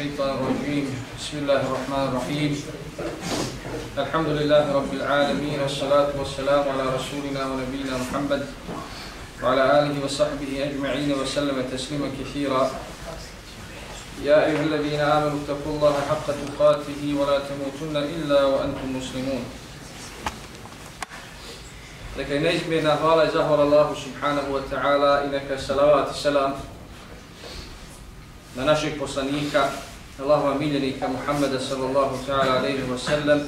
الشيطان الرجيم. بسم الله الرحمن الرحيم. الحمد لله رب العالمين والصلاة والسلام على رسولنا ونبينا محمد وعلى آله وصحبه أجمعين وسلم تسليما كثيرا. يا أيها الذين آمنوا اتقوا الله حق تقاته ولا تموتن إلا وأنتم مسلمون. Dakle, neizmjerna hvala i zahvala Allahu subhanahu wa ta'ala salam na našeg poslanika, Allahova miljenika Muhammeda sallallahu ta'ala alaihi wa sallam,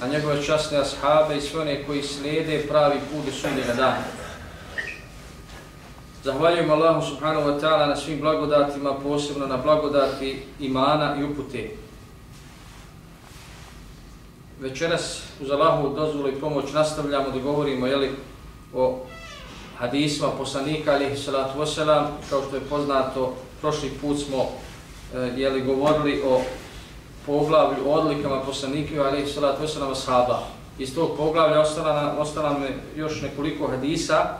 a njegove časne ashabe i sve one koji slijede pravi put do sudnjega dana. Zahvaljujem Allahu subhanahu wa ta'ala na svim blagodatima, posebno na blagodati imana i upute. Večeras uz Allahu dozvolu i pomoć nastavljamo da govorimo jeli, o hadisma poslanika alihi salatu wasalam. Kao što je poznato, prošli put smo E, jeli, govorili o poglavlju, o odlikama poslanika alihi salatu wasalam ashaba. Iz tog poglavlja ostala, ostala nam još nekoliko hadisa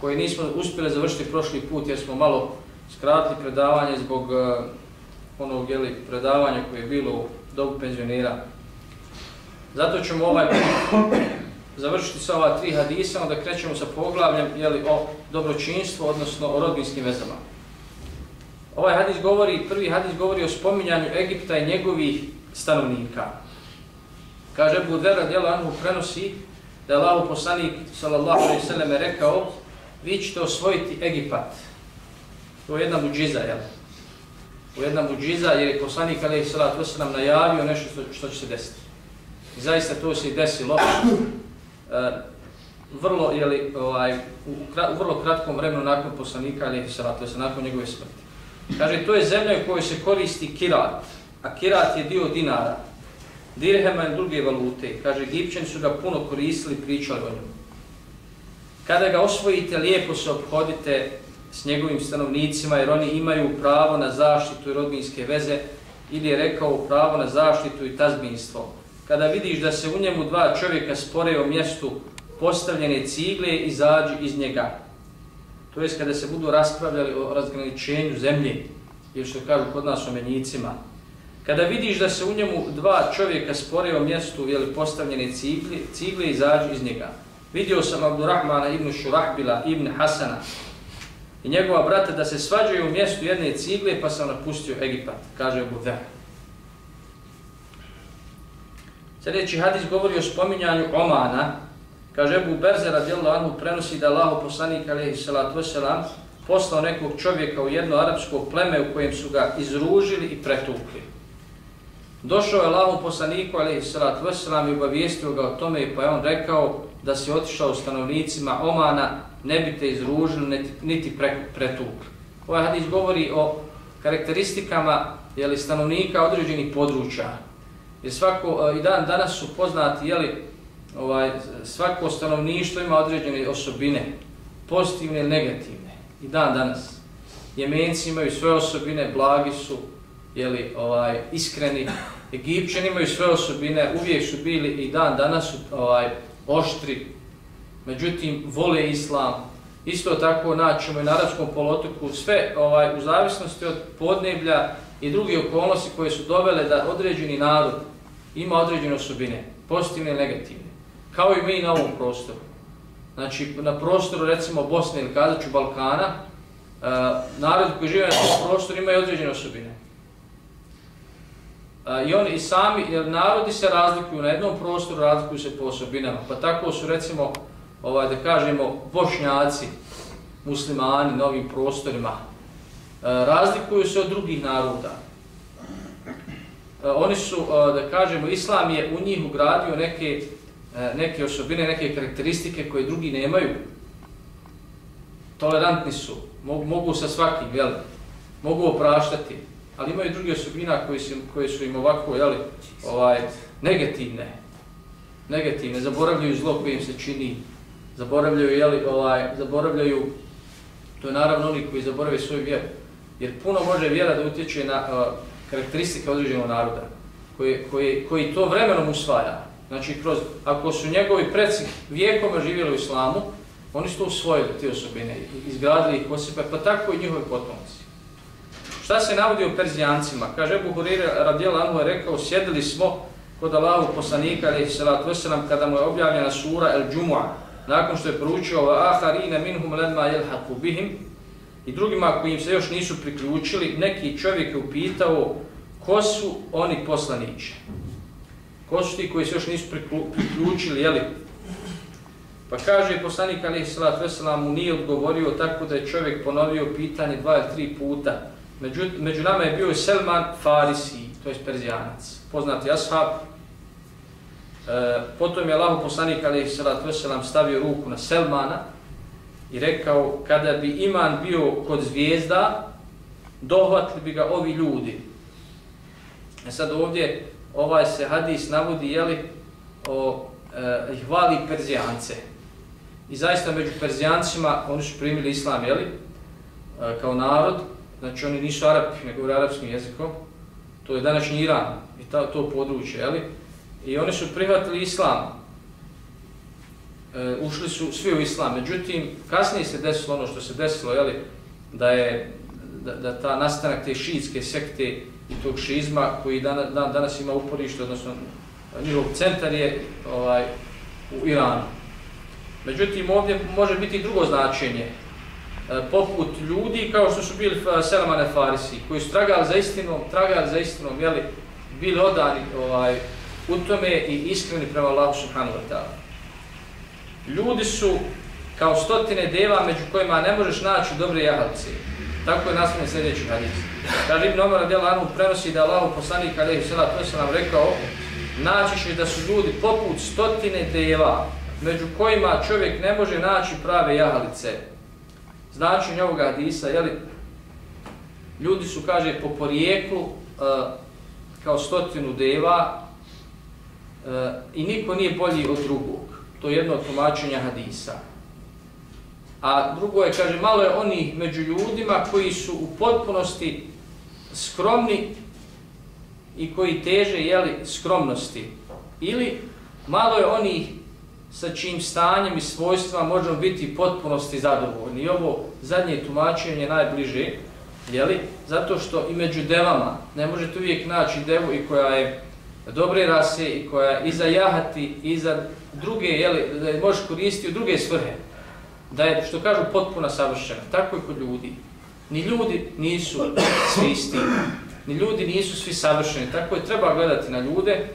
koje nismo uspjeli završiti prošli put jer smo malo skratili predavanje zbog uh, onog jeli, predavanja koje je bilo u dobu penzionera. Zato ćemo ovaj završiti sa ova tri hadisa, onda krećemo sa poglavljem jeli, o dobročinstvu, odnosno o rodbinskim vezama. Ovaj hadis govori, prvi hadis govori o spominjanju Egipta i njegovih stanovnika. Kaže Abu Dera, djelo Anhu prenosi da je Allah poslanik sallallahu alaihi sallam rekao vi ćete osvojiti Egipat. To je jedna muđiza, jel? To je jedna muđiza jer je poslanik alaihi sallatu wasallam najavio nešto što, što će se desiti. I zaista to se i desilo. E, vrlo, jeli, ovaj, u, u vrlo kratkom vremenu nakon poslanika alaihi sallatu wasallam, nakon njegove smrti. Kaže, to je zemlja u kojoj se koristi kirat, a kirat je dio dinara, dirhema i druge valute. Kaže, Egipćani su ga puno koristili, pričali o njemu. Kada ga osvojite, lijepo se obhodite s njegovim stanovnicima, jer oni imaju pravo na zaštitu i rodbinske veze, ili je rekao pravo na zaštitu i tazbinstvo. Kada vidiš da se u njemu dva čovjeka spore o mjestu postavljene cigle, izađi iz njega. To jest kada se budu raspravljali o razgraničenju zemlje, ili što kažu kod nas o menjicima. Kada vidiš da se u njemu dva čovjeka spore o mjestu ili postavljene cigle, cigle izađu iz njega. Vidio sam Abdurrahmana ibn Šurahbila ibn Hasana i njegova brata da se svađaju u mjestu jedne cigle pa sam napustio Egipat, kaže Abu Dhar. Sljedeći hadis govori o spominjanju Omana. Kaže Ebu Berze radijallahu anhu prenosi da Allah poslanik alaihi salatu wasalam poslao nekog čovjeka u jedno arapsko pleme u kojem su ga izružili i pretukli. Došao je Allahom poslaniku alaihi salatu wasalam i obavijestio ga o tome pa je on rekao da si otišao stanovnicima Omana, ne bi te izružili, niti pretukli. Ovaj hadis govori o karakteristikama jeli, stanovnika određenih područja. Jer svako, e, i dan danas su poznati, jeli, ovaj, svako stanovništvo ima određene osobine, pozitivne ili negativne. I dan danas. Jemenci imaju svoje osobine, blagi su, jeli, ovaj, iskreni. Egipćani imaju svoje osobine, uvijek su bili i dan danas su ovaj, oštri, međutim vole islam. Isto tako naćemo i na arabskom polotoku sve ovaj u zavisnosti od podneblja i druge okolnosti koje su dovele da određeni narod ima određene osobine, pozitivne i negativne. Kao i mi na ovom prostoru. Znači, na prostoru, recimo, Bosne ili Kazaću, Balkana, e, uh, narod koji žive na tom prostoru imaju određene osobine. E, I oni i sami, jer narodi se razlikuju na jednom prostoru, razlikuju se po osobinama. Pa tako su recimo, ovaj, da kažemo, bošnjaci, muslimani na ovim prostorima, e, razlikuju se od drugih naroda. Oni su, da kažemo, islam je u njih ugradio neke, E, neke osobine, neke karakteristike koje drugi nemaju. Tolerantni su, mogu, mogu sa svakim, jel? mogu opraštati ali imaju druge osobina koje su, koje su im ovako, jel, ovaj, negativne. Negativne, zaboravljaju zlo koje im se čini, zaboravljaju, jel, ovaj, zaboravljaju, to je naravno oni koji zaboravaju svoju vjeru. Jer puno može vjera da utječe na uh, karakteristike određenog naroda, koji, koji, koji to vremenom usvaja. Znači, kroz, ako su njegovi predsi vijekoma živjeli u islamu, oni su to usvojili, te osobine, izgradili ih kod pa tako i njihovi potomci. Šta se navodi o Perzijancima? Kaže Ebu Hurire radijel Anhu je rekao, sjedili smo kod Allahu poslanika, ali salatu wasalam, kada mu je objavljena sura El Džumu'a, nakon što je poručio va aharine minhum ledma jelhaku bihim, i drugima koji im se još nisu priključili, neki čovjek je upitao ko su oni poslaniće. Ko su ti koji se još nisu priključili, jeli? Pa kaže poslanik Ali Salat Veselam mu nije odgovorio tako da je čovjek ponovio pitanje dva ili tri puta. Među, među nama je bio Selman Farisi, to je Perzijanac, poznati ashab. E, potom je Allah poslanik Ali Salat Veselam stavio ruku na Selmana i rekao kada bi iman bio kod zvijezda, dohvatili bi ga ovi ljudi. E sad ovdje ovaj se hadis navodi jeli, o e, hvali Perzijance. I zaista među Perzijancima oni su primili islam jeli, e, kao narod, znači oni nisu Arapi, nego govore arapskim jezikom, to je današnji Iran i ta, to područje, jeli? i oni su prihvatili islam, e, ušli su svi u islam, međutim kasnije se desilo ono što se desilo, jeli, da je da, da ta nastanak te šiitske sekte i tog šizma koji dan, dan, danas ima uporište, odnosno njihov centar je ovaj, u Iranu. Međutim, ovdje može biti drugo značenje, e, poput ljudi kao što su bili e, Selmane Farisi, koji su tragali za istinom, tragali za istinom, jeli, bili odani ovaj, u tome i iskreni prema Allahu subhanahu wa ta'ala. Ljudi su kao stotine deva među kojima ne možeš naći dobre jahalice. Tako je nastavljen sljedeći hadis. Kaže Ibn Omar radijal Anu prenosi da Allah poslanik alejhi salatu vesselam rekao naći ćeš da su ljudi poput stotine deva među kojima čovjek ne može naći prave jahalice. Značenje ovog hadisa je li ljudi su kaže po porijeklu uh, kao stotinu deva uh, e, i niko nije bolji od drugog. To je jedno od tumačenja hadisa. A drugo je, kaže, malo je oni među ljudima koji su u potpunosti skromni i koji teže jeli, skromnosti. Ili malo je oni sa čim stanjem i svojstvima možemo biti potpunosti zadovoljni. I ovo zadnje tumačenje najbliže, jeli, zato što i među devama ne možete uvijek naći devu i koja je dobre rase i koja je i za jahati i za druge, jeli, da je možeš koristiti u druge svrhe da je, što kažu, potpuna savršena. Tako je kod ljudi. Ni ljudi nisu svi isti. Ni ljudi nisu svi savršeni. Tako je treba gledati na ljude,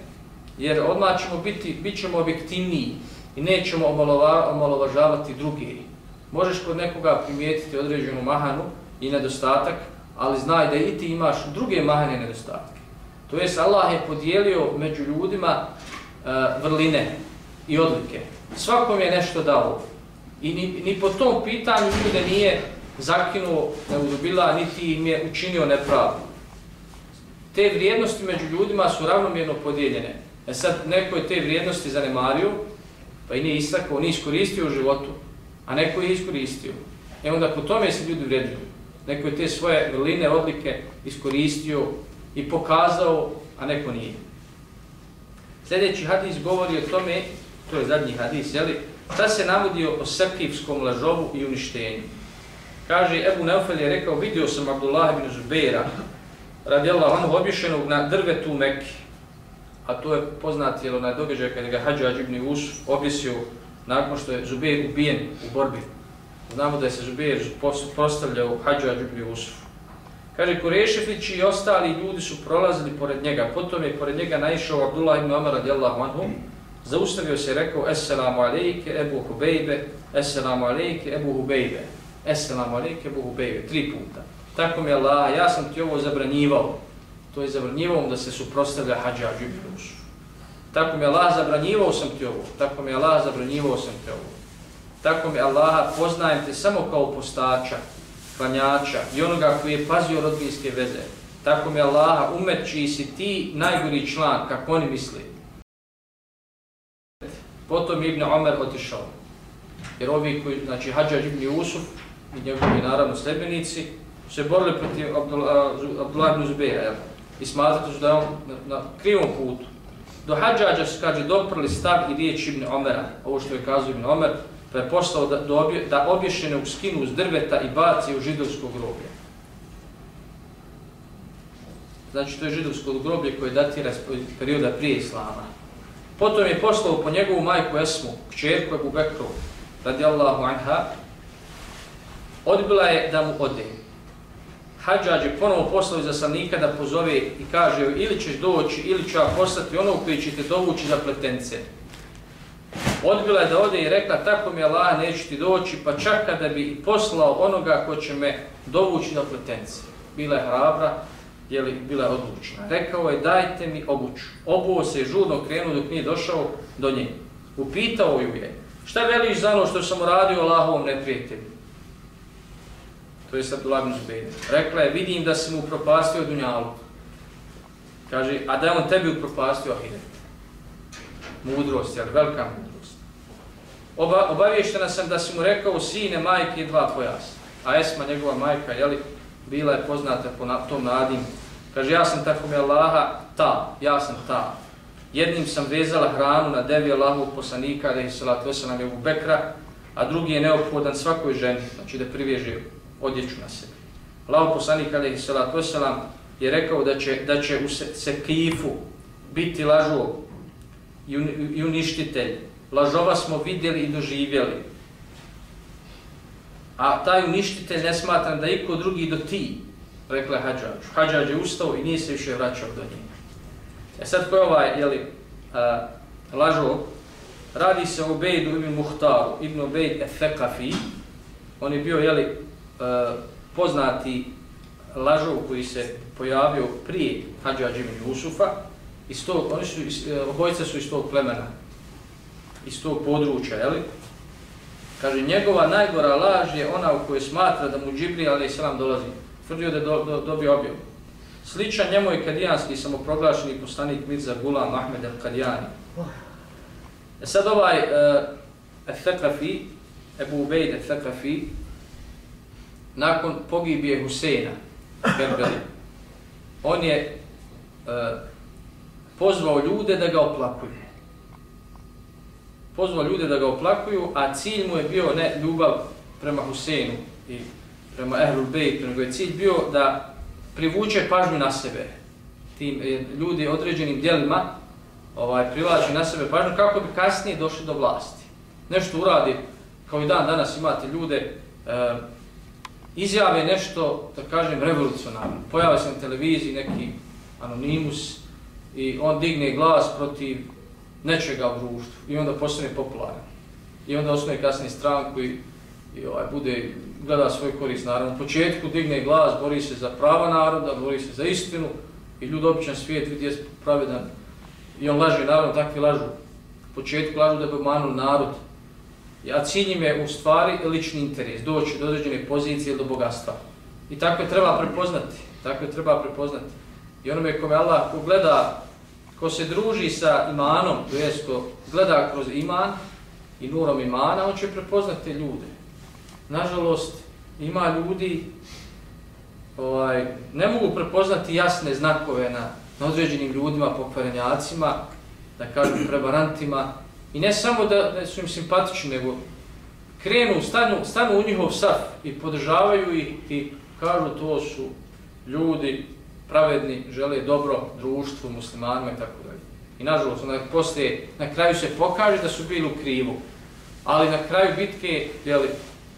jer odmah ćemo biti, bit ćemo objektivniji i nećemo omalova, omalovažavati druge. Možeš kod nekoga primijetiti određenu mahanu i nedostatak, ali znaj da i ti imaš druge mahane nedostatke. To jest, Allah je podijelio među ljudima uh, vrline i odlike. Svakom je nešto dao. I ni, ni po tom pitanju ljude nije zakinuo, ne niti im je učinio nepravdu. Te vrijednosti među ljudima su ravnomjerno podijeljene. E sad, neko je te vrijednosti zanemario, pa i nije istakao, nije iskoristio u životu, a neko je iskoristio. E onda po tome se ljudi vrijedili. Neko je te svoje vrline, odlike iskoristio i pokazao, a neko nije. Sljedeći hadis govori o tome, to je zadnji hadis, jeli, Šta se navodi o sekivskom lažovu i uništenju? Kaže, Ebu Neufel je rekao, vidio sam Abdullah ibn Zubeira, radijallahu anhu, obješenog na drvetu Mekke. A to je poznat, jel, onaj događaj kada ga Hadžađ ibn Usuf objesio nakon što je Zubeir ubijen u borbi. Znamo da je se Zubeir postavljao Hadžađ ibn Usuf. Kaže, Kureševići i ostali ljudi su prolazili pored njega. Potom je pored njega naišao Abdullah ibn Omar radijallahu anhu, zaustavio se i rekao Esselamu alejke Ebu Hubejbe, Esselamu alejke Ebu Hubejbe, Esselamu alejke Ebu Hubejbe, tri puta. Tako mi Allah, ja sam ti ovo zabranjivao. To je zabranjivao da se suprostavlja hađađu i plusu. Tako mi Allah, zabranjivao sam ti ovo. Tako mi Allah, zabranjivao sam ti ovo. Tako mi Allah, poznajem te samo kao postača, klanjača i onoga koji je pazio rodbinske veze. Tako mi Allah, umet čiji si ti najgori član, kako oni misli. Potom Ibn Omer otišao. Jer ovi koji, znači Hadžađ Ibn Usuf i njegovi naravno sljedbenici, se borili protiv Abdullah ibn Zubeira, jel? I su da je on na, na krivom putu. Do Hadžađa se kaže doprli stav i riječ Ibn Omera, ovo što je kazao Ibn Omer, pa je postao da, da, obje, da obješene u skinu uz drveta i baci u židovsko groblje. znači to je židovsko groblje koje datira iz perioda prije Islama. Potom je poslao po njegovu majku Esmu, kćerku Ebu Bekru, radijallahu anha, odbila je da mu ode. Hadžađ je ponovo poslao iz zasadnika da pozove i kaže ili ćeš doći ili ću ja poslati ono koji će te dovući za pletence. Odbila je da ode i rekla tako mi Allah neće ti doći pa čak kada bi poslao onoga ko će me dovući za pletence. Bila je hrabra, jeli, bila odlučna. Rekao je dajte mi obuću. Obuo se žurno krenuo dok nije došao do nje. Upitao ju je šta veliš za ono što sam uradio Allahovom neprijatelju? to je Abdullah ibn Zubayr. Rekla je, vidim da si mu propastio dunjalu. Kaže, a da je on tebi upropastio ahiret. Mudrost, jel, velika mudrost. Oba, obavještena sam da si mu rekao, sine, majke i dva pojasa. A Esma, njegova majka, jeli, bila je poznata po na, tom nadim. Kaže, ja sam tako mi Allaha, ta, ja sam ta. Jednim sam vezala hranu na devi Allahu poslanika, da je salatu veselam je u Bekra, a drugi je neophodan svakoj ženi, znači da privježe odjeću na sebe. Allah poslanik alaihi salatu wasalam je rekao da će, da će u Sekifu biti lažov i uništitelj. Lažova smo vidjeli i doživjeli. A taj uništitelj ne smatram da iko drugi do ti, rekla je Hadžađu. Hadžađ je ustao i nije se više vraćao do njega. E sad ko je ovaj, jeli, a, lažov, radi se o Bejdu ibn Muhtaru, ibn Bejd Efekafi, on je bio, jeli, a, poznati lažov koji se pojavio prije Hadžađ ibn Jusufa, iz tog, oni su, e, su iz tog plemena, iz tog područja, jeli? Kaže, njegova najgora laž je ona u kojoj smatra da mu Džibri, ali i dolazi. Tvrdio da je do, do, dobio objav. Sličan njemu je kadijanski samoproglašeni poslanik Mirza Gulam Ahmed al-Kadijani. E sad ovaj e, uh, Efekafi, Ebu Ubejd Efekafi, nakon pogibije Huseina, Kerbeli, on je uh, pozvao ljude da ga oplakuju. Pozvao ljude da ga oplakuju, a cilj mu je bio ne ljubav prema Huseinu i prema Ehlul Bejtu, nego je cilj bio da privuče pažnju na sebe. Tim e, ljudi određenim dijelima ovaj, privlači na sebe pažnju kako bi kasnije došli do vlasti. Nešto uradi, kao i dan danas imate ljude, e, izjave nešto, da kažem, revolucionarno. Pojave se na televiziji neki anonimus i on digne glas protiv nečega u društvu i onda postane popularan. I onda osnovi kasnije stranku i, i ovaj, bude, gleda svoj korist naravno. U početku digne glas, bori se za prava naroda, bori se za istinu i ljud običan svijet vidi je pravedan. I on laže, naravno, takvi lažu. U početku lažu da bi manuli narod, a cilj im je u stvari lični interes, doći do određene pozicije do bogatstva. I tako je treba prepoznati, tako je treba prepoznati. I onome kome Allah ko gleda, ko se druži sa imanom, to jest ko gleda kroz iman i nurom imana, on će prepoznati ljude. Nažalost, ima ljudi ovaj, ne mogu prepoznati jasne znakove na, na određenim ljudima, pokvarenjacima, da kažu prebarantima, I ne samo da, da su im simpatični, nego krenu, stanu, stanu u njihov saf i podržavaju ih i kažu to su ljudi pravedni, žele dobro društvu, muslimanima i tako dalje. I nažalost, onda poslije, na kraju se pokaže da su bili u krivu. Ali na kraju bitke, jeli,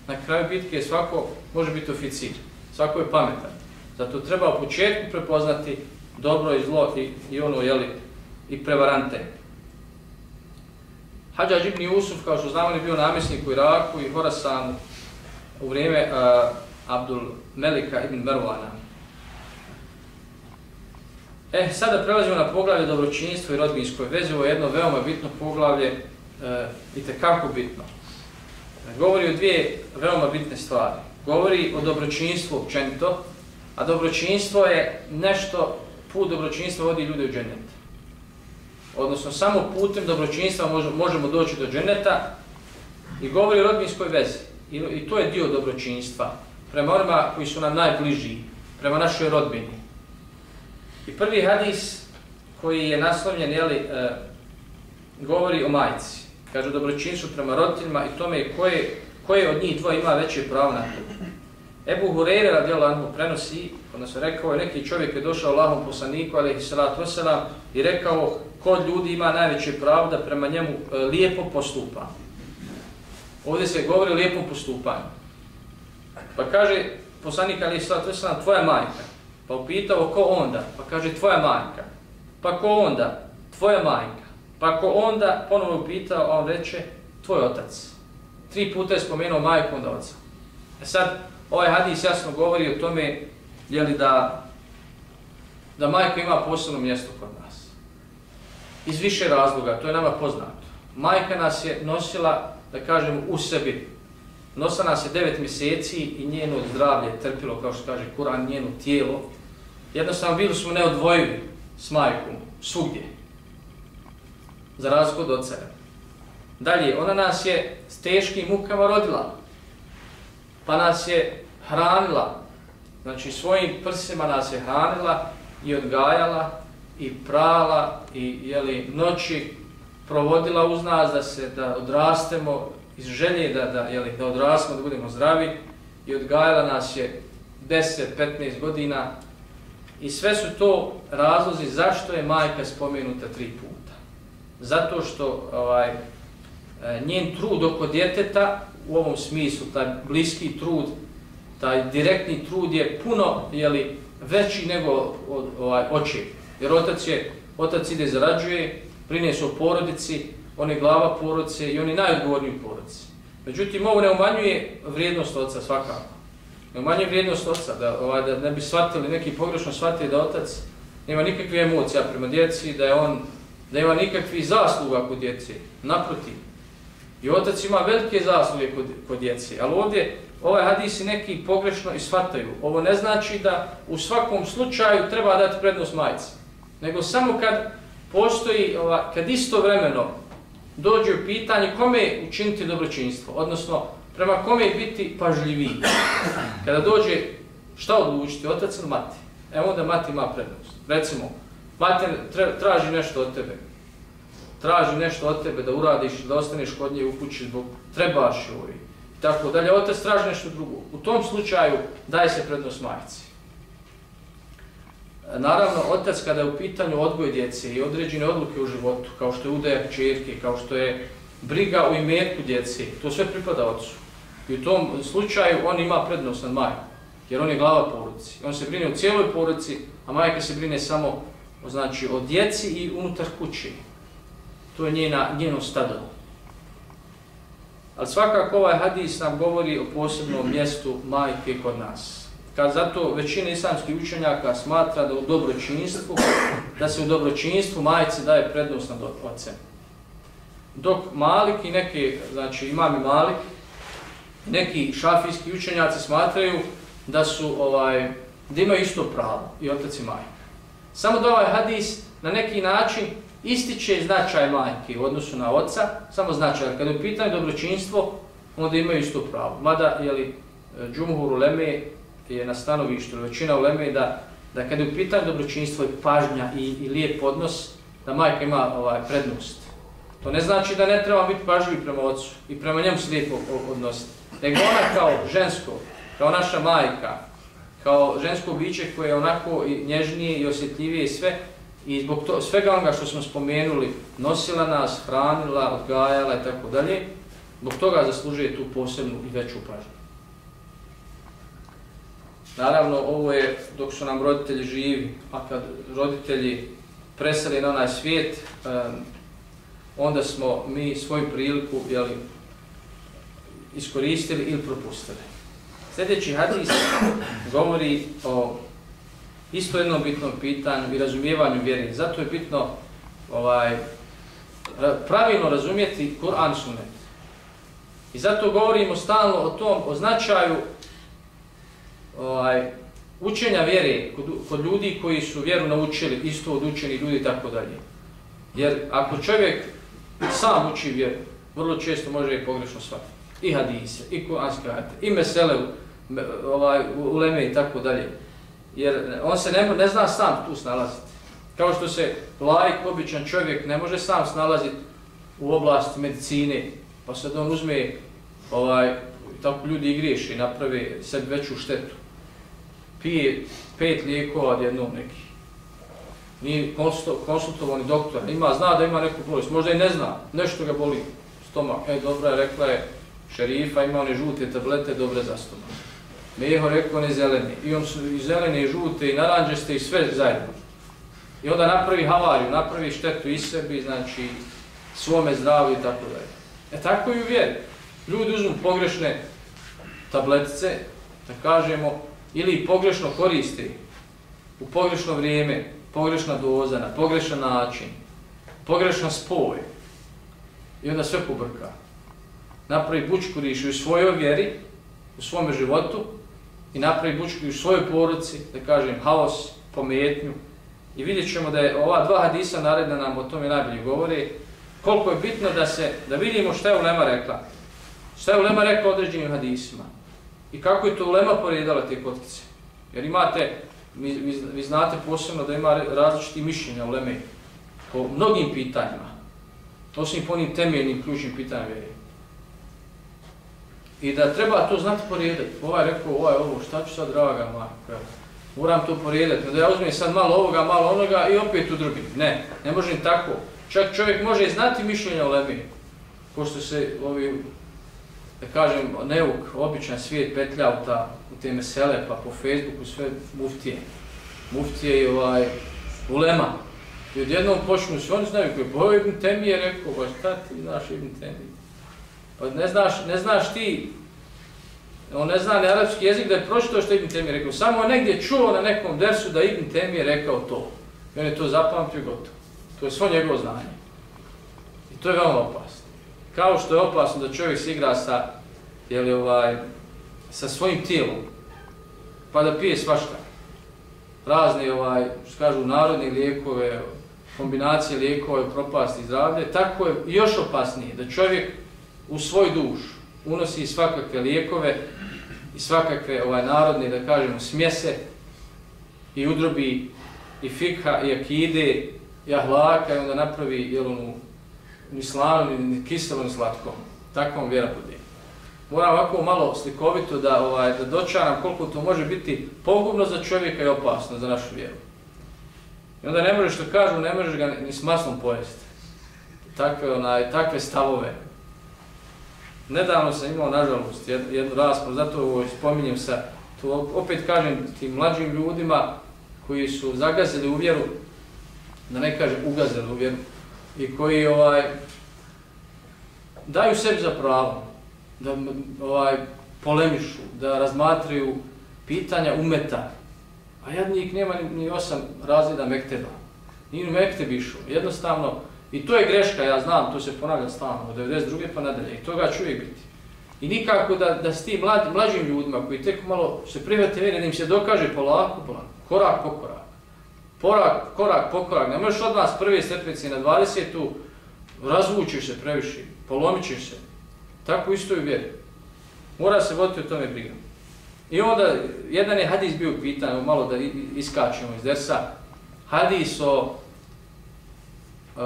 na kraju bitke svako može biti oficir, svako je pametan. Zato treba u početku prepoznati dobro i zlo i, i ono, jeli, i prevarante. Hadžađ ibn Yusuf, kao što znamo, je bio namjesnik u Iraku i Horasan u vrijeme uh, Abdul Melika ibn Mervana. E, sada prelazimo na poglavlje dobročinjstvo i rodbinskoj vezi. Ovo je jedno veoma bitno poglavlje, e, uh, i tekako bitno. Govori o dvije veoma bitne stvari. Govori o dobročinstvu općenito, a dobročinstvo je nešto, put dobročinstva vodi ljude u džennet odnosno samo putem dobročinstva možemo doći do dženeta i govori o rodbinskoj vezi. I, I to je dio dobročinstva prema onima koji su nam najbliži, prema našoj rodbini. I prvi hadis koji je naslovljen, jeli, e, govori o majci. Kaže dobročinstvo prema roditeljima i tome koje, koje od njih dvoje ima veće pravo na to. Ebu Hureyre radijallahu anhu prenosi, odnosno rekao je neki čovjek je došao Allahom poslaniku, alaihi salatu wasalam, i rekao ko ljudi ima najveće pravo da prema njemu e, lijepo postupa. Ovdje se govori o lijepom postupanju. Pa kaže poslanik alaihi salatu wasalam, tvoja majka. Pa upitao ko onda? Pa kaže tvoja majka. Pa ko onda? Tvoja majka. Pa ko onda? Ponovo pitao, on reče tvoj otac. Tri puta je spomenuo majku onda oca. E sad, ovaj hadis jasno govori o tome je li da, da majka ima posebno mjesto kod nas. Iz više razloga, to je nama poznato. Majka nas je nosila, da kažem, u sebi. Nosila nas je devet mjeseci i njeno zdravlje je trpilo, kao što kaže Kur'an, njeno tijelo. Jednostavno, bili smo neodvojivi s majkom, svugdje. Za razliku od sebe. Dalje, ona nas je s teškim mukama rodila. Pa nas je hranila. Znači, svojim prsima nas je hranila i odgajala i prala i jeli, noći provodila uz nas da se da odrastemo iz želje da, da, jeli, da odrastemo, da budemo zdravi i odgajala nas je 10-15 godina i sve su to razlozi zašto je majka spomenuta tri puta. Zato što ovaj, e, njen trud oko djeteta u ovom smislu, taj bliski trud, taj direktni trud je puno jeli, veći nego od, ovaj, oče. Jer otac, je, otac ide zarađuje, prinese porodici, on je glava porodice i on je najodgovorniji u porodici. Međutim, ovo ne umanjuje vrijednost oca svakako. Ne umanjuje vrijednost oca, da, ovaj, da ne bi shvatili, neki pogrešno shvatili da otac nema nikakve emocija prema djeci, da je on nema ima nikakvi zasluga kod djece, Naprotiv, I otac ima velike zasluge kod, kod djece, ali ovdje ovaj hadisi neki pogrešno ishvataju. Ovo ne znači da u svakom slučaju treba dati prednost majci, nego samo kad postoji, ova, kad istovremeno dođe u pitanje kome učiniti dobročinstvo, odnosno prema kome biti pažljiviji. Kada dođe šta odlučiti, otac ili mati? Evo onda mati ima prednost. Recimo, Mater traži nešto od tebe, traži nešto od tebe da uradiš, da ostaneš kod nje u kući zbog trebaš joj i tako dalje, otac traži nešto drugo. U tom slučaju daje se prednost majici. Naravno, otac kada je u pitanju odgoj djece i određene odluke u životu, kao što je udajak čerke, kao što je briga o imetku djece, to sve pripada ocu. I u tom slučaju on ima prednost nad majkom, jer on je glava porodici. On se brine o cijeloj porodici, a majka se brine samo znači, o djeci i unutar kuće. To je njena, njeno stado. Ali svakako ovaj hadis nam govori o posebnom mjestu majke kod nas. Kad zato većina islamskih učenjaka smatra da u dobročinstvu, da se u dobročinstvu majci daje prednost nad ocem. Dok Malik i neki, znači imam i Malik, neki šafijski učenjaci smatraju da su ovaj da imaju isto pravo i otac i majka. Samo da ovaj hadis na neki način ističe značaj majke u odnosu na oca, samo značaj. Kada je u pitanju dobročinstvo, onda imaju isto pravo. Mada, jeli, džumhur u Leme je na stanovištu, većina u Leme da, da kada je u pitanju dobročinstvo i pažnja i, i lijep odnos, da majka ima ovaj prednost. To ne znači da ne treba biti pažljivi prema ocu i prema njemu se lijepo odnositi. Nego ona kao žensko, kao naša majka, kao žensko biće koje je onako nježnije i osjetljivije i sve, I zbog to, svega onoga što smo spomenuli, nosila nas, hranila, odgajala i tako dalje, zbog toga zaslužuje tu posebnu i veću pažnju. Naravno, ovo je dok su nam roditelji živi, a kad roditelji preseli na onaj svijet, onda smo mi svoju priliku jeli, iskoristili ili propustili. Sljedeći hadis govori o isto jednom bitnom pitanju i razumijevanju vjere. Zato je bitno ovaj pravilno razumjeti Kur'an sunet. I zato govorimo stalno o tom, o značaju ovaj, učenja vjere kod, kod ljudi koji su vjeru naučili, isto od učenih ljudi i tako dalje. Jer ako čovjek sam uči vjeru, vrlo često može i pogrešno shvatiti. I hadise, i kuranske ajte, i mesele, ovaj, uleme i tako dalje jer on se ne, ne zna sam tu snalaziti. Kao što se laik, običan čovjek, ne može sam snalaziti u oblasti medicine, pa sad on uzme ovaj, tako ljudi i griješi, naprave sebi veću štetu. Pije pet lijekova od jednog neki. Nije konsultovani doktor, ima, zna da ima neku bolest, možda i ne zna, nešto ga boli stomak. E, dobra je, rekla je šerifa, ima one žute tablete, dobre za stomak. Meho rekao, ne zelene. I on su i zelene, i žute, i naranđeste, i sve zajedno. I onda napravi havariju, napravi štetu i sebi, znači, svome zdravu i tako dalje. E tako i u vjeri. Ljudi uzmu pogrešne tabletice, da kažemo, ili pogrešno koriste u pogrešno vrijeme, pogrešna doza, na pogrešan način, pogrešan spoj. I onda sve pobrka. Napravi bučku rišu u svojoj vjeri, u svome životu i napravi bučku u svojoj porodci, da kažem, haos, pometnju. I vidjet ćemo da je ova dva hadisa naredna nam o tome najbolje govori, koliko je bitno da se da vidimo šta je Ulema rekla. Šta je Ulema rekla određenim hadisima. I kako je to Ulema poredala te kotkice. Jer imate, vi, vi, vi znate posebno da ima različiti mišljenja Uleme po mnogim pitanjima. Osim po onim temeljnim ključnim pitanjima I da treba to znati poredati. Ovaj rekao, ovaj ovo, šta ću sad, draga moja? Moram to poredati. Da ja uzmem sad malo ovoga, malo onoga i opet u drugim. Ne, ne možem tako. Čak čovjek može znati mišljenja o lemi. pošto se ovi, da kažem, neuk, običan svijet petlja u, ta, u te mesele, pa po Facebooku sve muftije. Muftije i ovaj, ulema. I odjednom počnu se, oni znaju koji, bo Ibn Temi je rekao, ba šta ti znaš Ibn Temi? Pa ne znaš, ne znaš ti, on ne zna ni arapski jezik da je pročito što Ibn Temi rekao, samo je negdje čuo na nekom dersu da Ibn Temi je rekao to. I on je to zapamtio gotovo. To je svo njegovo znanje. I to je veoma opasno. Kao što je opasno da čovjek se igra sa, jeli, ovaj, sa svojim tijelom, pa da pije svašta. Razne, ovaj, što kažu, narodne lijekove, kombinacije lijekova i propasti zdravlje, tako je još opasnije da čovjek u svoj duš unosi svakakve lijekove i svakakve ovaj, narodne, da kažemo, smjese i udrobi i fikha i akide jahlaka i onda napravi jel onu ni slanu, ni kiselu, ni slatko. Tako vam vjera bude. Moram ovako malo slikovito da, ovaj, da dočaram koliko to može biti pogubno za čovjeka i opasno za našu vjeru. I onda ne možeš što kažu, ne možeš ga ni s maslom pojesti. Takve, onaj, takve stavove. Nedavno sam imao, nažalost, jednu, jednu raspravu, zato ovo spominjem sa, to opet kažem tim mlađim ljudima koji su zagazili u vjeru, da ne kažem ugazili u vjeru, i koji ovaj daju sebi za pravo da ovaj polemišu, da razmatraju pitanja umeta, a jadnik nema ni, ni osam razreda mekteba. Nije u mektebi. Jednostavno, i to je greška, ja znam, to se ponavlja stalno, od 92. pa nadalje, i toga ću uvijek biti. I nikako da, da s tim mlad, mlađim ljudima koji tek malo se prihvate vjeri, da im se dokaže polako, polako, korak po korak porak, korak po korak, ne možeš od nas prve stepnice na 20-tu, razvučiš se previše, polomićeš se. Tako isto i vjeri. Mora se voditi o tome briga. I onda, jedan je hadis bio pitan, malo da iskačemo iz desa, hadis o uh,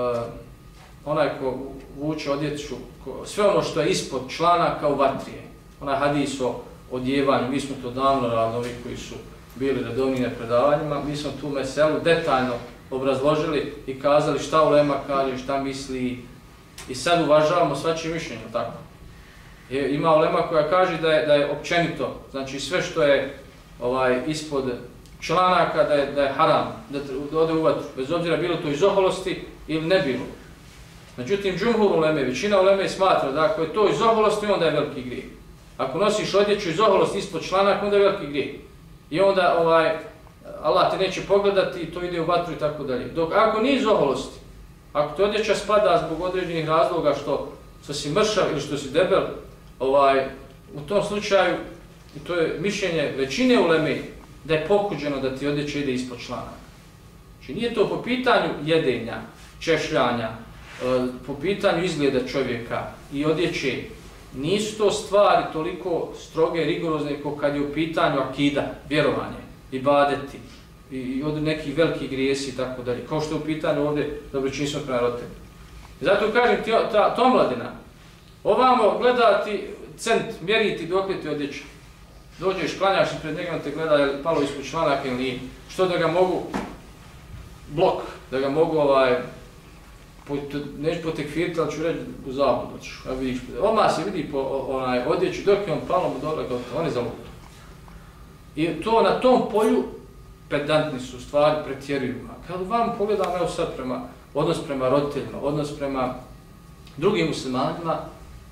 onaj ko vuče odjeću, ko, sve ono što je ispod članaka u vatrije. Onaj hadis o odjevanju, mi smo to davno radili, ovi koji su bili redovni na predavanjima, mi smo tu meselu detaljno obrazložili i kazali šta Ulema kaže, šta misli i sad uvažavamo svačije mišljenje, tako. Je, ima Ulema koja kaže da je, da je općenito, znači sve što je ovaj ispod članaka da je, da je haram, da ode u vatru, bez obzira bilo to iz oholosti ili ne bilo. Međutim, džumhur Uleme, većina Uleme smatra da ako je to iz oholosti, onda je veliki grijeh. Ako nosiš odjeću iz oholosti ispod članaka, onda je veliki grijeh. I onda ovaj Allah te neće pogledati i to ide u vatru i tako dalje. Dok ako nije iz oholosti, ako te odjeća spada zbog određenih razloga što, što si mršav ili što si debel, ovaj, u tom slučaju, i to je mišljenje većine uleme, da je pokuđeno da ti odjeća ide ispod člana. Znači nije to po pitanju jedenja, češljanja, e, po pitanju izgleda čovjeka i odjeće, nisu to stvari toliko stroge rigorozne kao kad je u pitanju akida, vjerovanje, ibadeti i od nekih velikih grijesi i tako dalje. Kao što je u pitanju ovdje dobročinstvo prema roditelju. Zato kažem, ti, ta, to mladina, ovamo gledati cent mjeriti dok li ti odjeća. Dođeš, klanjaš i pred njega te gleda je palo ispod članaka ili nije. Što da ga mogu blok, da ga mogu ovaj, neću potekfiriti, ali ću reći u zabudu. Ja vidiš, oma se vidi po onaj odjeću, dok je on palo mu dole, gotovo, on je zaluto. I to na tom polju pedantni su stvari, pretjeruju. A kad vam pogledam, evo sad prema, odnos prema roditeljima, odnos prema drugim muslimanima,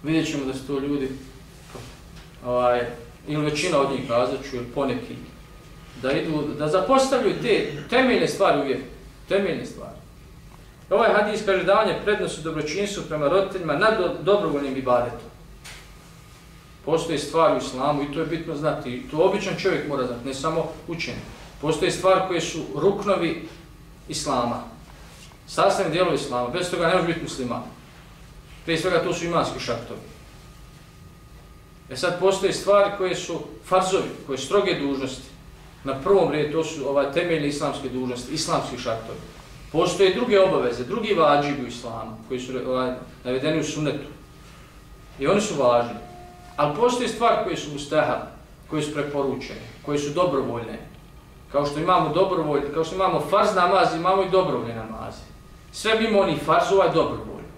vidjet ćemo da su to ljudi, ovaj, ili većina od njih različu, ili poneki, da idu, da zapostavljaju te temeljne stvari u vjeru, temeljne stvari. Ovaj hadis kaže davanje prednosu dobročinstvu prema roditeljima nad dobrovoljnim ibadetom. Postoje stvari u islamu i to je bitno znati. To običan čovjek mora znati, ne samo učeni. Postoje stvari koje su ruknovi islama. Sastavni dijelo islama. Bez toga ne može biti musliman. Prije svega to su imanski šaktovi. E sad postoje stvari koje su farzovi, koje su stroge dužnosti. Na prvom redu to su ovaj temeljne islamske dužnosti, islamski šaktovi. Postoje druge obaveze, drugi vađibi u islamu, koji su ovaj, navedeni u sunetu. I oni su važni. Ali postoje stvari koje su mustahab, koje su preporučene, koje su dobrovoljne. Kao što imamo dobrovoljne, kao što imamo farz namaz, imamo i dobrovoljne namaze. Sve mimo onih farzova je dobrovoljno.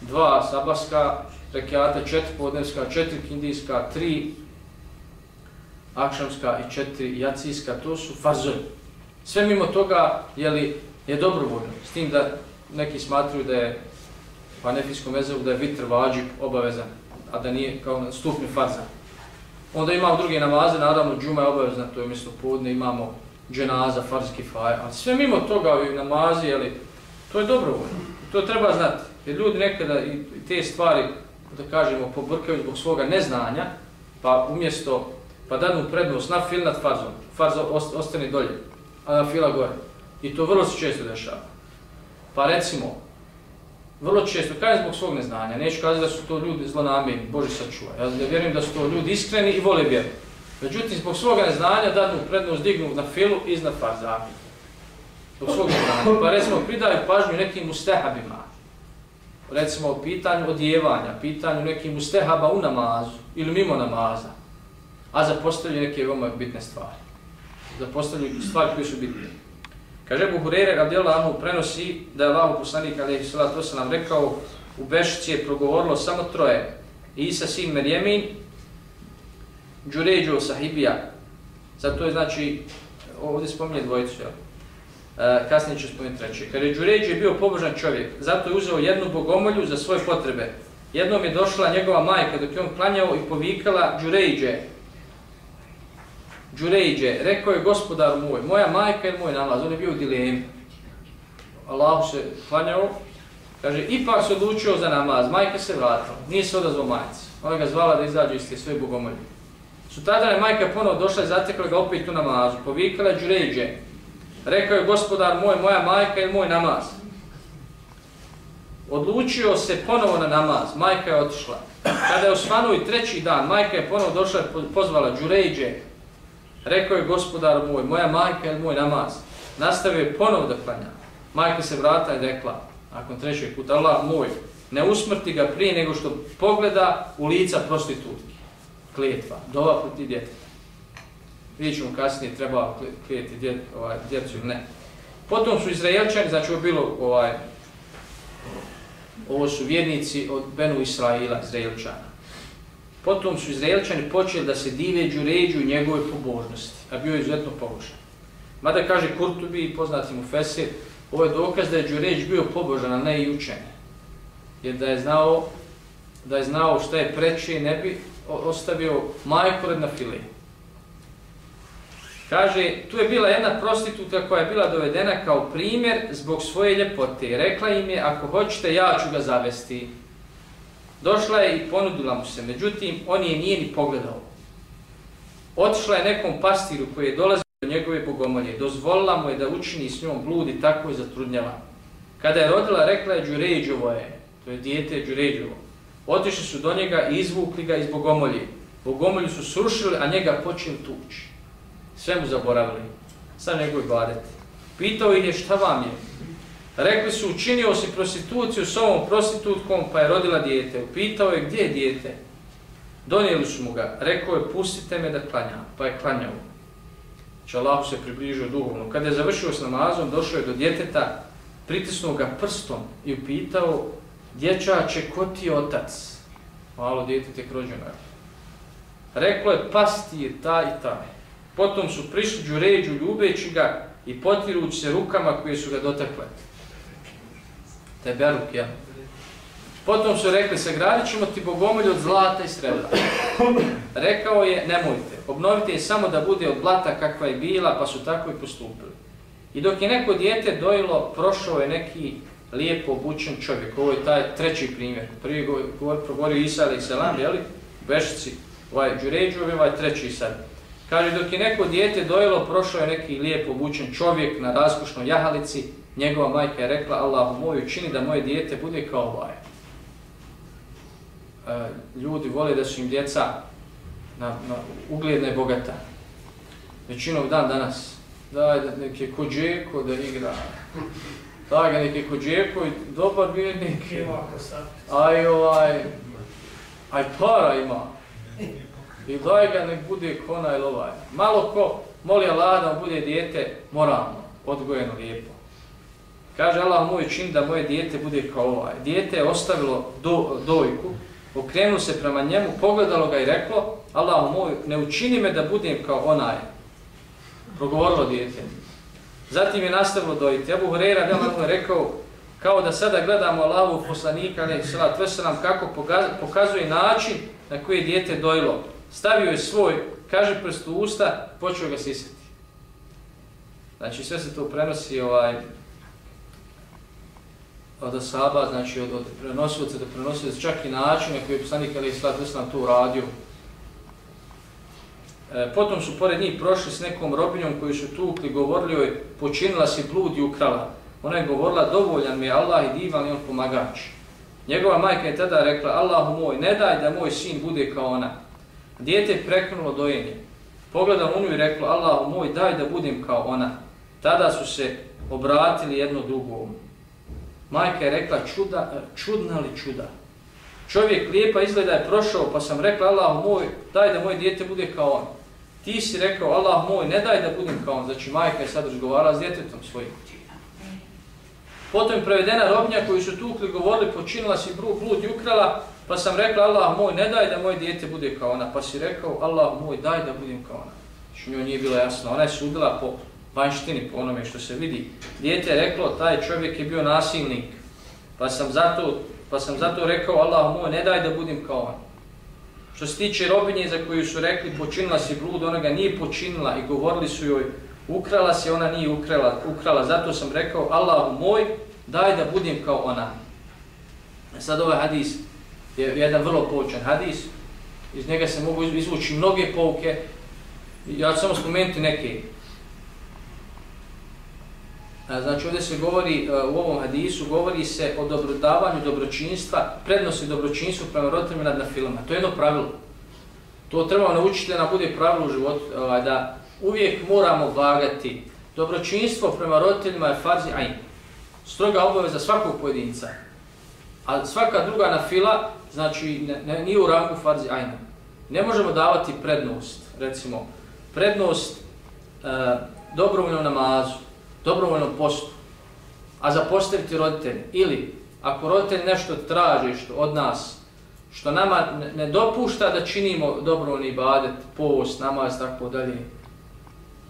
Dva sabaska, rekiata, četiri podnevska, četiri kindijska, tri akšamska i četiri jacijska, to su farzovi. Sve mimo toga je, li, je dobrovoljno. S tim da neki smatruju da je u anefijskom vezavu da je vitr vađib obavezan a da nije kao na stupnju farza. Onda imamo druge namaze, naravno džuma je obavezna, to je mislo podne, imamo dženaza, farski faj, ali sve mimo toga ovi namazi, jeli, to je dobrovoljno. To treba znati, jer ljudi nekada i te stvari, da kažemo, pobrkaju zbog svoga neznanja, pa umjesto, pa danu prednost na fil nad farzom, farza ostane dolje, a na fila gore. I to vrlo se često dešava. Pa recimo, vrlo često, kaže zbog svog neznanja, neću kazati da su to ljudi zlonamjeni, Bože sačuva. Ja vjerujem da su to ljudi iskreni i vole vjeru. Međutim, zbog svog neznanja dadnu prednost dignu na filu iznad farza. Zbog svog neznanja. Pa recimo, pridaju pažnju nekim ustehabima. Recimo, o pitanju odjevanja, pitanju nekim ustehaba u namazu ili mimo namaza. A zapostavljaju neke veoma bitne stvari. Zapostavljaju stvari koje su bitne. Kaže Abu Hurere radijallahu anhu prenosi da je Allahu poslanik alejhi salatu vesselam rekao u Bešici je progovorilo samo troje. Isa sin Merjemin, Đuređo sahibija. Zato je znači, ovdje spominje dvojicu, jel? E, kasnije ću spomenuti treći. Kada je Đuređo je bio pobožan čovjek, zato je uzeo jednu bogomolju za svoje potrebe. Jednom je došla njegova majka dok je on klanjao i povikala Đuređe, Đurejđe, rekao je gospodar moj, moja majka ili moj namaz, on je bio u dilemi. Allah se klanjao, kaže, ipak se odlučio za namaz, majka se vratila, nije se odazvao majici. Ona ga zvala da izađe iz te sve bogomolje. Su tada je majka ponovo došla i zatekla ga opet u namazu, povikala je Đurejđe, rekao je gospodar moj, moja majka ili moj namaz. Odlučio se ponovo na namaz, majka je otišla. Kada je osvanuo i treći dan, majka je ponovo došla i pozvala Đurejđe, Rekao je gospodar moj, moja majka je moj namaz. Nastavio je ponovo da klanja. Majka se vrata i rekla, nakon trećeg puta, Allah moj, ne usmrti ga prije nego što pogleda u lica prostitutki. Klijetva, dova proti djeteta. Vidjet ćemo kasnije, treba klijeti djet, ovaj, djecu ili ne. Potom su Izraelčani, znači ovo bilo, ovaj, ovo su vjernici od Benu Israila, Izraelčana. Potom su Izraelčani počeli da se dive Đuređu i njegove pobožnosti, a bio je izuzetno pobožan. Mada kaže Kurtubi, poznati mu Fesir, ovo je dokaz da je Đuređ bio pobožan, a ne i učen. Jer da je znao, da je znao šta je preče, ne bi ostavio majku red na file. Kaže, tu je bila jedna prostitutka koja je bila dovedena kao primjer zbog svoje ljepote. Rekla im je, ako hoćete, ja ću ga zavesti. Došla je i ponudila mu se, međutim, on je nije ni pogledao. Otišla je nekom pastiru koji je dolazio do njegove bogomolje, dozvolila mu je da učini s njom bludi, tako je zatrudnjala. Kada je rodila, rekla je Đuređovo je, to je dijete Đuređovo. Otišli su do njega i izvukli ga iz bogomolje. Bogomolju su srušili, a njega počeli tući. Sve mu zaboravili. Sam njegove badete. Pitao ih je šta vam je? Rekli su, učinio si prostituciju s ovom prostitutkom, pa je rodila dijete. Upitao je, gdje je dijete? Donijeli su mu ga, rekao je, pustite me da klanjam, pa je klanjao. Znači Allah se približio duhovno. Kada je završio s namazom, došao je do djeteta, pritisnuo ga prstom i upitao, dječače, ko ti je otac? Malo djete tek rođeno je. Reklo je, pastir, taj i taj. Potom su prišli džuređu ljubeći ga i potirući se rukama koje su ga dotakle. Teberuk, ja. Potom su rekli, sagradit ćemo ti bogomolju od zlata i srebra. Rekao je, nemojte, obnovite je samo da bude od blata kakva je bila, pa su tako i postupili. I dok je neko dijete dojilo, prošao je neki lijepo obučen čovjek. Ovo je taj treći primjer. Prvi govor progovorio Isa ali selam, jeli? Bešici, ovaj Đuređu, ovaj treći sad. Kaže, dok je neko dijete dojelo, prošao je neki lijepo obučen čovjek na raskušnoj jahalici. Njegova majka je rekla, Allahu moj, učini da moje dijete bude kao ovaj. E, ljudi vole da su im djeca na, na ugledne bogata. Većinom dan danas. Daj da neke kođeko da igra. Daj ga neke kođeko i dobar vjernik. Aj ovaj, aj para ima. I daj ga nek bude kona ili ovaj. Malo ko moli Allah da bude dijete moralno, odgojeno, lijepo. Kaže Allah moj čin da moje dijete bude kao ovaj. Dijete je ostavilo do, dojku, okrenuo se prema njemu, pogledalo ga i reklo, Allah moj, ne učini me da budem kao onaj. Progovorilo dijete. Zatim je nastavilo dojiti. Abu Hurera je rekao, kao da sada gledamo Allahu poslanika, ne, salat, nam kako pokazuje način na koji je dijete dojilo. Stavio je svoj, kaže prst u usta, počeo ga sisati. Znači sve se to prenosi ovaj, Pa od asaba, znači od, od prenosilaca do prenosilaca, čak i način na koji je poslanik Ali Islat Islam to uradio. E, potom su pored njih prošli s nekom robinjom koju su tukli, govorili joj, počinila si blud i ukrala. Ona je govorila, dovoljan mi je Allah i divan i on pomagač. Njegova majka je tada rekla, Allahu moj, ne daj da moj sin bude kao ona. Dijete je preknulo dojenje. Pogledao u nju i rekla, Allahu moj, daj da budem kao ona. Tada su se obratili jedno drugom. Majka je rekla, čuda, čudna li čuda? Čovjek lijepa izgleda je prošao, pa sam rekla, Allah moj, daj da moje dijete bude kao on. Ti si rekao, Allah moj, ne daj da budem kao on. Znači, majka je sad razgovarala s djetetom svojim. Potom je prevedena robnja koju su tukli, govorili, počinila si brug, blud i ukrala, pa sam rekla, Allah moj, ne daj da moje dijete bude kao ona. Pa si rekao, Allah moj, daj da budem kao ona. Znači, njoj nije bilo jasno. Ona je sudila po vanštini po onome što se vidi. Dijete je reklo, taj čovjek je bio nasilnik, pa sam zato, pa sam zato rekao, Allah moj, ne daj da budem kao on. Što se tiče robinje za koju su rekli, počinila si blud, ona ga nije počinila i govorili su joj, ukrala si, ona nije ukrala, ukrala. Zato sam rekao, Allah moj, daj da budem kao ona. Sad ovaj hadis je jedan vrlo poučan hadis, iz njega se mogu izvući mnoge pouke, ja ću samo spomenuti neke. Znači ovdje se govori e, u ovom hadisu, govori se o dobrodavanju dobročinstva, prednosti dobročinstva prema roditeljima nad na filma. To je jedno pravilo. To trebamo naučiti da nam bude pravilo u životu, ovaj, da uvijek moramo vagati. Dobročinstvo prema roditeljima je farzi ajn. Stroga obaveza svakog pojedinca. A svaka druga na fila, znači ne, ne, nije u rangu farzi ajna. Ne možemo davati prednost, recimo, prednost e, dobrovoljnom namazu, dobrovoljnom postu, a zapostaviti roditelj ili ako roditelj nešto traži što od nas, što nama ne dopušta da činimo dobrovoljni ibadet, post, namaz, tako dalje,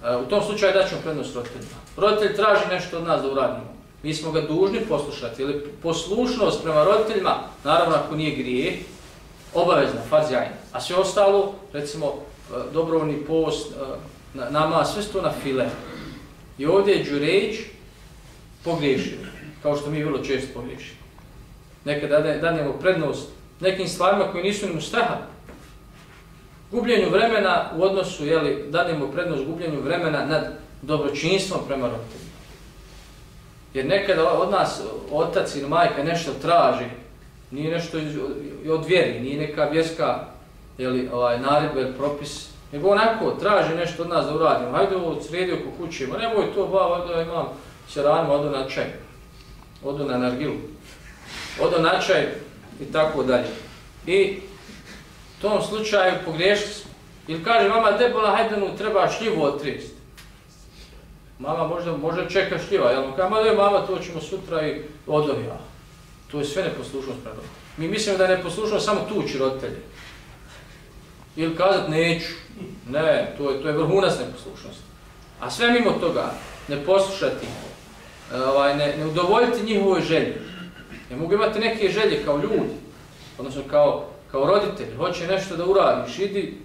e, u tom slučaju daćemo prednost roditeljima. Roditelj traži nešto od nas da uradimo. Mi smo ga dužni poslušati, ili poslušnost prema roditeljima, naravno ako nije grije, obavezna, farzijajna. A sve ostalo, recimo, e, dobrovoljni post, e, namaz, nama, sve sto na file. I ovdje je Đurejđ pogriješio, kao što mi vrlo često pogriješimo. Nekada danemo prednost nekim stvarima koji nisu ni mustaha. Gubljenju vremena u odnosu, jeli, danemo prednost gubljenju vremena nad dobročinstvom prema roditeljima. Jer nekada od nas otac ili majka nešto traži, nije nešto od vjeri, nije neka vjerska jeli, ovaj, naredba ili propis, nego onako traži nešto od nas da uradimo. Hajde ovo sredi oko kuće, ma nemoj to, ba, da imam ćeranima, odu na čaj, odu na nargilu, odu na čaj i tako dalje. I u tom slučaju pogriješili smo. Ili kaže mama debola, hajde mu treba šljivu otrist. Mama možda može čeka šljiva, jel? Kaže, da mama, to ćemo sutra i odovija. To je sve neposlušnost pred Mi mislimo da je neposlušnost samo tući roditelje. Ili kazat neću. Ne, to je, to je vrhunac neposlušnosti. A sve mimo toga, ne poslušati, e, ovaj, ne, ne udovoljiti njihovoj želji. Ne mogu imati neke želje kao ljudi, odnosno kao, kao roditelj, hoće nešto da uradiš, idi,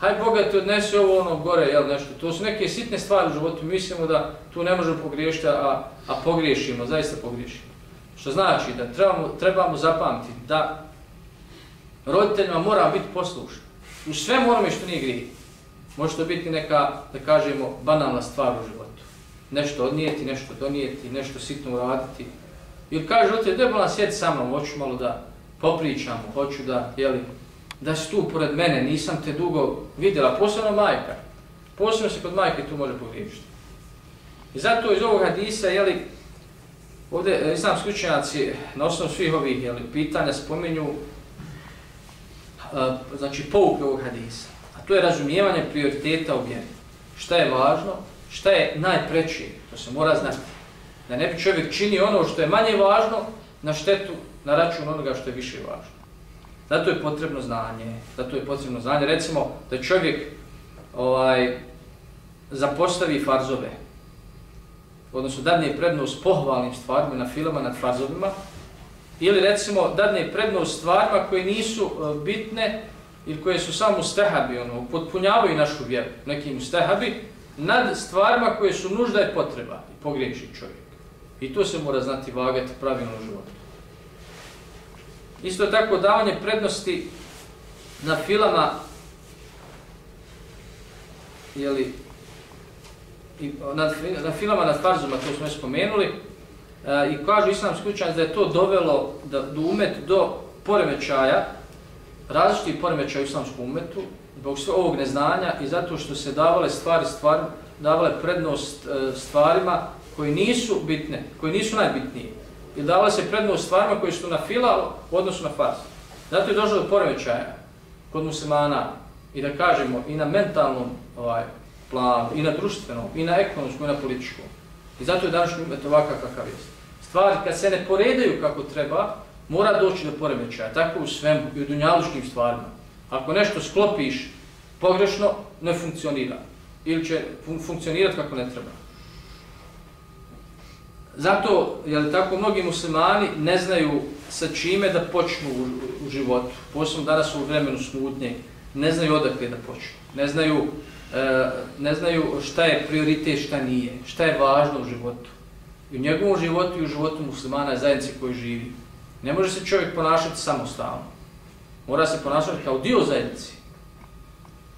haj Boga ti odnese ovo ono gore, jel nešto. To su neke sitne stvari u životu, mislimo da tu ne možemo pogriješiti, a, a pogriješimo, zaista pogriješimo. Što znači da trebamo, trebamo zapamtiti da roditeljima mora biti poslušan. U sve moramo što nije grije. Može to biti neka, da kažemo, banalna stvar u životu. Nešto odnijeti, nešto donijeti, nešto sitno uraditi. Ili kaže, ote, gdje bolan sjedi sa mnom, hoću malo da popričamo, hoću da, jeli, da si tu pored mene, nisam te dugo vidjela, posebno majka. Posebno se kod majke tu može pogriješiti. I zato iz ovog hadisa, jeli, ovdje eh, islamski učenjaci na osnovu svih ovih jeli, pitanja spominju eh, znači pouke ovog hadisa. To je razumijevanje prioriteta u vjeri. Šta je važno, šta je najpreće, to se mora znati. Da ne bi čovjek čini ono što je manje važno na štetu, na račun onoga što je više važno. Zato je potrebno znanje, zato je potrebno znanje. Recimo da čovjek ovaj, zapostavi farzove, odnosno dadne prednost pohvalnim stvarima na filama nad farzovima, ili recimo dadne prednost stvarima koje nisu e, bitne ili koje su samo stehabi, ono, potpunjavaju našu vjeru, nekim stehabi, nad stvarima koje su nužda i potreba i pogriješi čovjek. I to se mora znati vagati pravilno u životu. Isto tako davanje prednosti na filama jeli, i na, na filama nad farzuma, to smo spomenuli, a, i kažu islamski učenjaci da je to dovelo da, do umet do poremećaja, različitih poremećaja u islamskom umetu, zbog sve ovog neznanja i zato što se davale stvari, stvar, davale prednost e, stvarima koji nisu bitne, koji nisu najbitnije. I davale se prednost stvarima koji su na fila u odnosu na farz. Zato je došlo do poremećaja kod muslimana i da kažemo i na mentalnom ovaj, planu, i na društvenom, i na ekonomskom, i na političkom. I zato je današnji umet ovakav kakav je. Stvari kad se ne poredaju kako treba, mora doći do poremećaja, tako u svemu i u dunjaluškim stvarima. Ako nešto sklopiš pogrešno, ne funkcionira. Ili će fun funkcionirati kako ne treba. Zato, jel tako, mnogi muslimani ne znaju sa čime da počnu u, u životu. Posledno danas u vremenu smutnje, ne znaju odakle da počnu. Ne znaju E, ne znaju šta je prioritet, šta nije, šta je važno u životu. I u njegovom životu i u životu muslimana je koji živi. Ne može se čovjek ponašati samostalno. Mora se ponašati kao dio zajednici.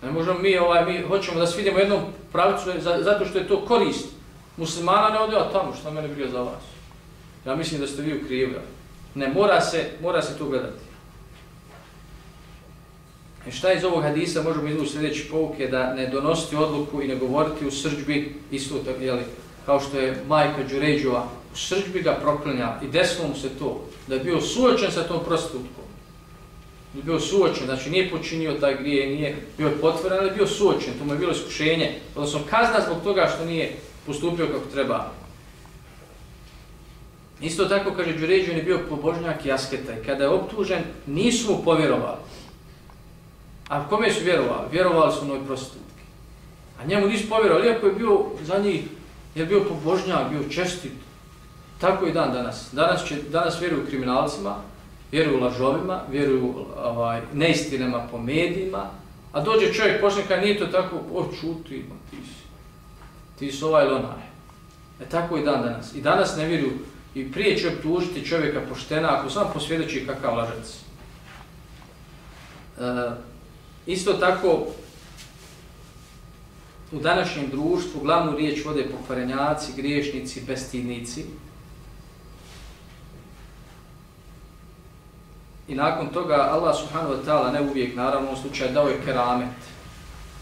Ne možemo mi, ovaj, mi hoćemo da svidimo jednu pravicu zato što je to korist. Muslimana ne ode, a tamo što mene briga za vas. Ja mislim da ste vi u krivu. Ne, mora se, mora se to gledati. I šta iz ovog hadisa možemo izvući sljedeći pouke da ne donositi odluku i ne govoriti u srđbi isto tako, jeli, kao što je majka Đuređova u srđbi ga proklinja i desilo mu se to da je bio suočen sa tom prostutkom. Je bio suočen, znači nije počinio taj grije, nije bio potvoren, ali je bio suočen, to mu je bilo iskušenje, odnosno kazna zbog toga što nije postupio kako treba. Isto tako, kaže Đuređu, je bio pobožnjak i asketa i kada je optužen, nisu mu povjerovali. A kome su vjerovali? Vjerovali su noj prostitutki. A njemu nisu povjerovali, iako je bio za njih, je bio pobožnjak, bio čestit. Tako i dan danas. Danas, će, danas vjeruju kriminalcima, vjeruju lažovima, vjeruju ovaj, neistinama po medijima, a dođe čovjek, počne kada nije to tako, o čuti, ti si, ti si ovaj ili onaj. E tako i dan danas. I danas ne vjeruju, i prije će optužiti čovjeka poštena, ako sam posvjedoči kakav lažac. E, Isto tako, u današnjem društvu glavnu riječ vode pokvarenjaci, griješnici, bestidnici. I nakon toga Allah subhanahu wa ta'ala ne uvijek, naravno u slučaju, dao je keramet.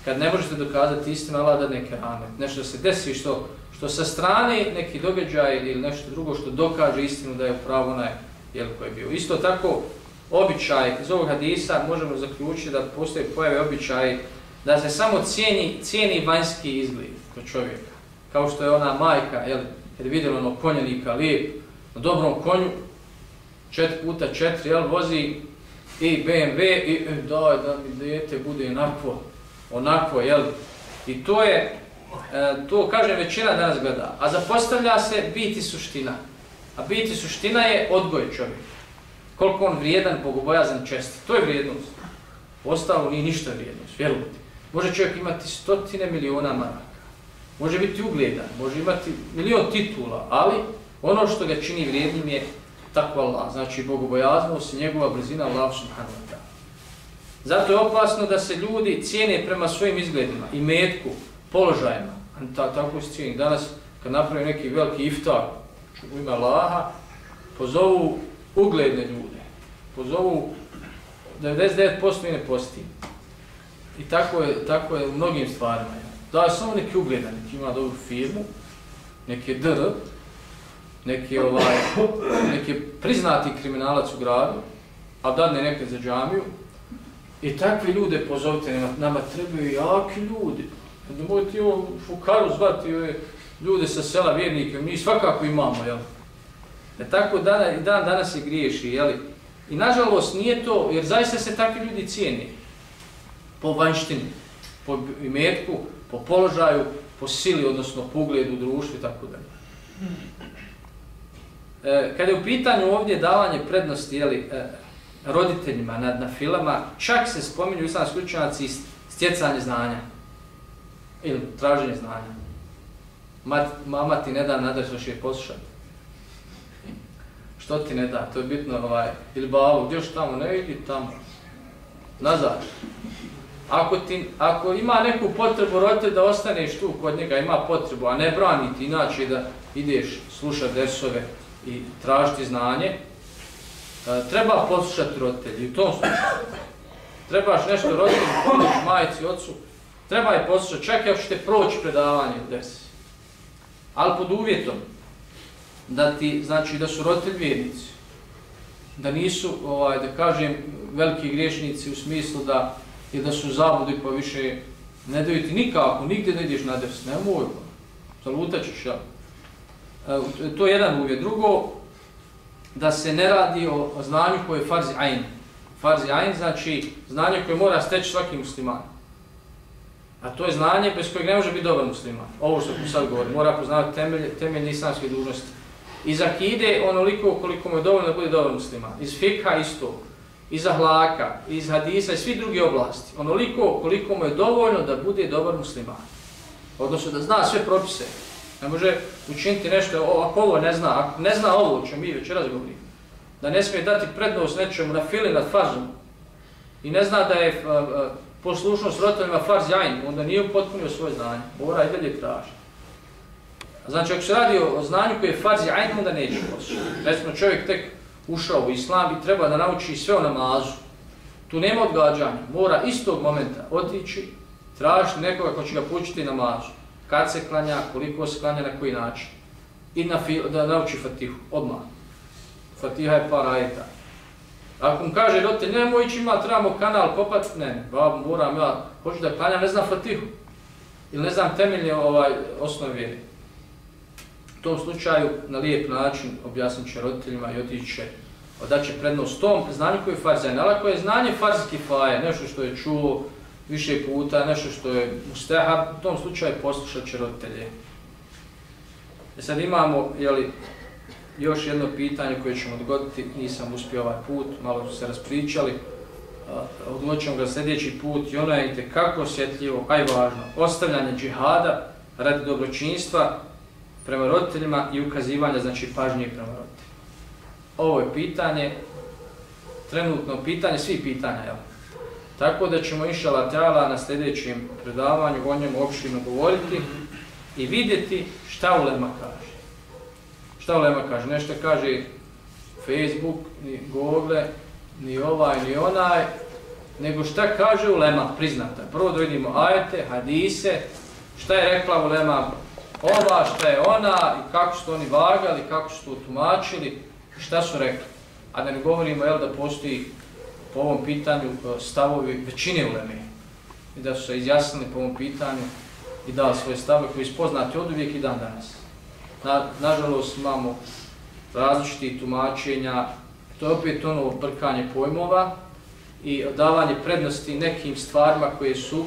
Kad ne možete dokazati istinu, Allah da ne keramet. Nešto se desi što, što sa strane neki događaj ili nešto drugo što dokaže istinu da je upravo onaj jel, koji je bio. Isto tako, običaj iz ovog hadisa možemo zaključiti da postoje pojave običaj da se samo cijeni, cijeni vanjski izgled kod čovjeka. Kao što je ona majka, jel, kad je vidjela ono konjenika lijep, na dobrom konju, 4 puta 4, jel, vozi i BMW i e, daj da mi dijete bude onako, onako, jel, i to je, e, to kaže većina danas gleda, a zapostavlja se biti suština, a biti suština je odgoj čovjek. koliko on vrijedan, bogobojazan, čest. To je vrijednost. Ostalo nije ništa vrijednost, vjerujte. Može čovjek imati stotine miliona maraka. Može biti ugledan, može imati milion titula, ali ono što ga čini vrijednim je takva Allah. Znači, bogobojaznost i njegova brzina Allah subhanahu wa ta'ala. Zato je opasno da se ljudi cijene prema svojim izgledima, i metku, položajima. Ta, tako se cijeni. Danas, kad napravi neki veliki iftar u ime Allaha, pozovu ugledne ljude. Pozovu 99% i ne posti. I tako je, tako je u mnogim stvarima. Da je samo neki ugledan, neki ima dobru firmu, neki je DR, neki, ovaj, neki priznati kriminalac u gradu, a dadne neke za džamiju, i takve ljude pozovite, nama, nama trebaju jaki ljudi. Ne mojte ovo fukaru zvati ove ljude sa sela vjernike, mi svakako imamo, jel? E tako dana, i dan danas se griješi, jeli? I nažalost nije to, jer zaista se takvi ljudi cijeni po vanštini, po imetku, po položaju, po sili, odnosno po ugledu društva i tako dalje. E, kada je u pitanju ovdje davanje prednosti jeli, e, roditeljima nad na filama, čak se spominju islamski učenjaci stjecanje znanja ili traženje znanja. Mat, mama ti ne da nadreš će poslušati što ti ne da, to je bitno, ovaj, ili bavu, gdje što tamo, ne idi tamo, nazad. Ako, ti, ako ima neku potrebu roditelj da ostaneš tu kod njega, ima potrebu, a ne brani ti inače da ideš slušati desove i tražiti znanje, e, treba poslušati roditelji, u tom slučaju. Trebaš nešto roditelji, pomoć majici, ocu, treba je poslušati, čak ako ćete proći predavanje u desi. Ali pod uvjetom, da ti znači da su roditelji vjernici da nisu ovaj da kažem veliki griješnici u smislu da je da su zabludi pa više ne daju ti nikako nigdje ne ideš na ders nemoj zalutaćeš ja E, to je jedan uvjet drugo da se ne radi o, o znanju koje je farzi ain farzi ain znači znanje koje mora steći svaki musliman A to je znanje bez kojeg ne može biti dobar musliman. Ovo što sad govorim, mora poznavati temelje, temelje islamske dužnosti. Iz akide onoliko koliko mu je dovoljno da bude dobar musliman. Iz fikha isto. Iz ahlaka, iz hadisa i svi drugi oblasti. Onoliko koliko mu je dovoljno da bude dobar musliman. Odnosno da zna sve propise. Ne može učiniti nešto, ako ovo ne zna, ako ne zna ovo, čo mi već razgovorimo. Da ne smije dati prednost nečemu na fili nad farzom. I ne zna da je poslušnost roditeljima farz jajn, onda nije upotpunio svoje znanje. Mora i dalje traži. Znači, ako se radi o znanju koje je farz jajn, onda neće poslušati. Recimo, čovjek tek ušao u islam i treba da nauči sve o namazu. Tu nema odgađanja. Mora istog momenta otići, tražiti nekoga ko će ga početi namazu. Kad se klanja, koliko se klanja, na koji način. I na da nauči fatihu, odmah. Fatiha je par ajeta. Ako mu kaže roditelj, nemoj ići ima, trebamo kanal kopat, ne, bab, moram ja, hoću da klanjam, ne znam fatihu. Ili ne znam temelje ovaj, osnove vjeri. U tom slučaju, na lijep način, objasnit će roditeljima i otići će, odaće prednost tom znanju koji je farzajn. Ali je znanje farz kifaje, nešto što je čuo više puta, nešto što je mustahab, u tom slučaju poslušat će roditelje. E sad imamo, jeli, još jedno pitanje koje ćemo odgoditi, nisam uspio ovaj put, malo su se raspričali, odločimo ga sljedeći put i ono je kako osjetljivo, aj važno, ostavljanje džihada radi dobročinstva, prema roditeljima i ukazivanja, znači pažnje prema roditeljima. Ovo je pitanje, trenutno pitanje, svi pitanja, jel? Tako da ćemo inšala teala na sljedećem predavanju o njemu opštinu govoriti i vidjeti šta Ulema kaže. Šta Ulema kaže? Nešto kaže Facebook, ni Google, ni ovaj, ni onaj, nego šta kaže Ulema, priznata. Prvo da vidimo ajete, hadise, šta je rekla Ulema ova, šta je ona i kako su oni vagali, kako su to tumačili šta su rekli. a da ne govorimo jel, da postoji po ovom pitanju e, stavovi većine uleme i da su se izjasnili po ovom pitanju i dali svoje stave koji su poznati od uvijek i dan danas. Na, nažalost imamo različiti tumačenja, to je opet ono brkanje pojmova i davanje prednosti nekim stvarima koje su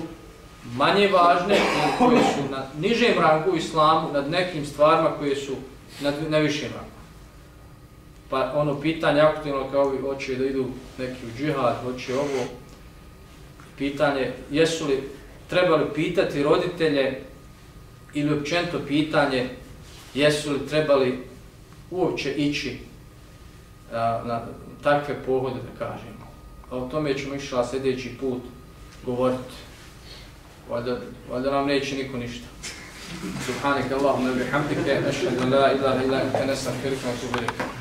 manje važne i koje su na nižem rangu islamu nad nekim stvarima koje su na, na višem rangu. Pa ono pitanje aktivno kao vi hoće da idu neki u džihad, hoće ovo, pitanje jesu li trebali pitati roditelje ili općento pitanje jesu li trebali uopće ići a, na takve pohode da kažemo. A o tome ćemo išla sljedeći put govoriti. Valjda, valjda nam neće niko ništa. Subhanak Allahumma bihamdike, an la ilaha illa anta nastaghfiruka wa atubu ilayk.